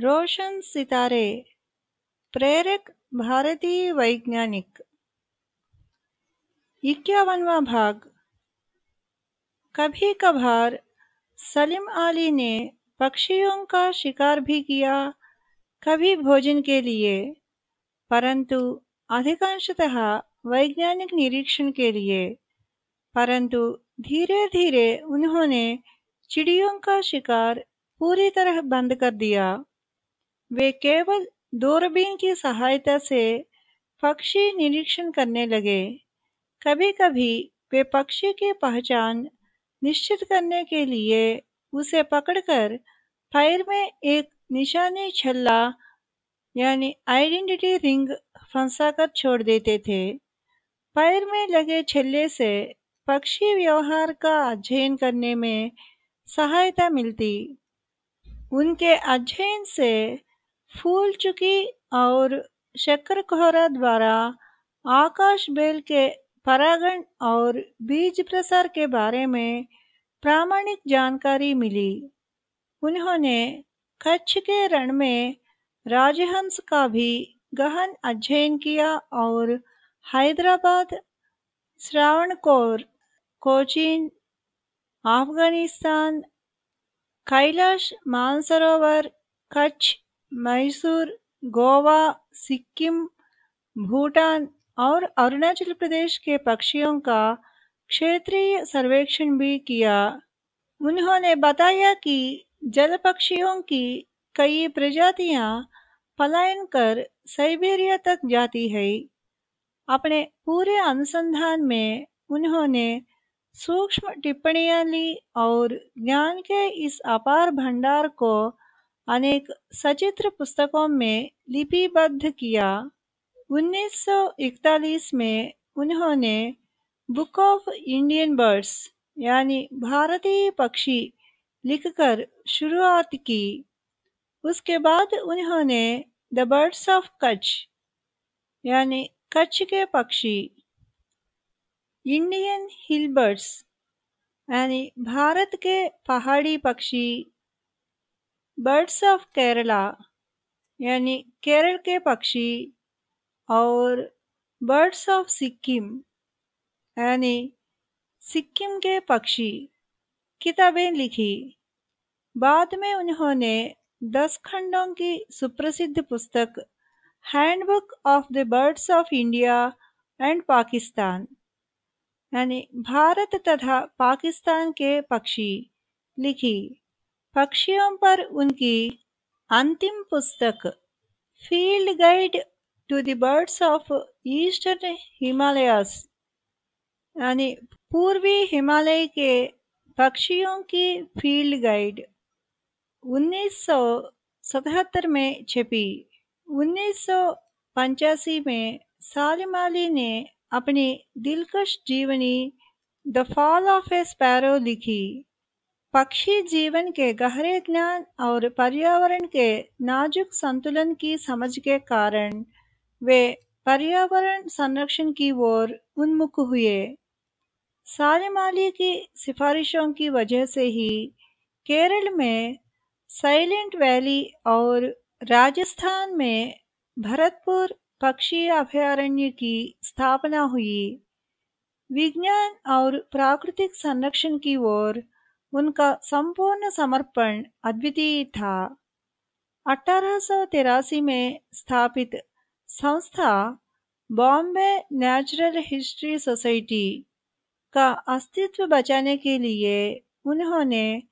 रोशन सितारे, प्रेरक भारतीय वैज्ञानिक। इक्यावनवा भाग। कभी कभार सलीम अली ने पक्षियों का शिकार भी किया, कभी भोजन के लिए, परंतु अधिकांशतः वैज्ञानिक निरीक्षण के लिए, परंतु धीरे धीरे उन्होंने चिड़ियों का शिकार पूरी तरह बंद कर दिया। वे केवल दूरबीन की सहायता से पक्षी निरीक्षण करने लगे। कभी कभी वे पक्षी की पहचान निश्चित करने के लिए उसे पकड़कर पैर में एक निशानी छल्ला यानी आइडेंटिटी रिंग फंसाकर छोड़ देते थे। पैर में लगे छल्ले से पक्षी व्यवहार का अध्ययन करने में सहायता मिलती। उनके अध्ययन से फूल चुकी और शक्कर कोहरा द्वारा आकाश बेल के परागण और बीज प्रसार के बारे में प्रामाणिक जानकारी मिली। उन्होंने कच्छ के रण में राजहंस का भी गहन अध्ययन किया और हैदराबाद, श्रावणकोर, कोचीन, अफ़गानिस्तान, कैलाश मानसरोवर, कच्छ मैसूर, गोवा, सिक्किम, भूटान और अरुणाचल प्रदेश के पक्षियों का क्षेत्रीय सर्वेक्षण भी किया। उन्होंने बताया कि जल पक्षियों की कई प्रजातियाँ पलायन कर साइबेरिया तक जाती है। अपने पूरे अनुसंधान में उन्होंने सूक्ष्म टिप्पणियाँ ली और ज्ञान के इस अपार भंडार को अनेक सचित्र पुस्तकों में लिपिबद्ध किया। 1941 में उन्होंने बुक ऑफ़ इंडियन बर्ड्स यानी भारतीय पक्षी, लिखकर शुरुआत की। उसके बाद उन्होंने द बर्ड्स ऑफ़ कच्छ यानी कच्छ के पक्षी इंडियन हिल बर्ड्स यानी भारत के पहाड़ी पक्षी बर्ड्स ऑफ़ केरला यानी केरल के पक्षी और बर्ड्स ऑफ़ सिक्किम यानी सिक्किम के पक्षी किताबें लिखी। बाद में उन्होंने दस खंडों की सुप्रसिद्ध पुस्तक handbook of the birds of India and Pakistan यानी भारत तथा पाकिस्तान के पक्षी लिखी। पक्षियों पर उनकी अंतिम पुस्तक field guide to the birds of eastern Himalayas यानी पूर्वी हिमालय के पक्षियों की फ़ील्ड गाइड 1977 में छपी। उन्नीस में सालिम अली ने अपनी दिलकश जीवनी the fall of a sparrow लिखी। पक्षी जीवन के गहरे ज्ञान और पर्यावरण के नाजुक संतुलन की समझ के कारण वे पर्यावरण संरक्षण की ओर उन्मुख हुए। सालिम अली की सिफारिशों की वजह से ही केरल में साइलेंट वैली और राजस्थान में भरतपुर पक्षी अभयारण्य की स्थापना हुई। विज्ञान और प्राकृतिक संरक्षण की ओर उनका संपूर्ण समर्पण अद्वितीय था अठारह में स्थापित संस्था बॉम्बे नेचुरल हिस्ट्री सोसाइटी का अस्तित्व बचाने के लिए उन्होंने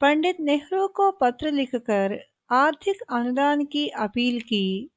पंडित नेहरू को पत्र लिखकर आर्थिक अनुदान की अपील की।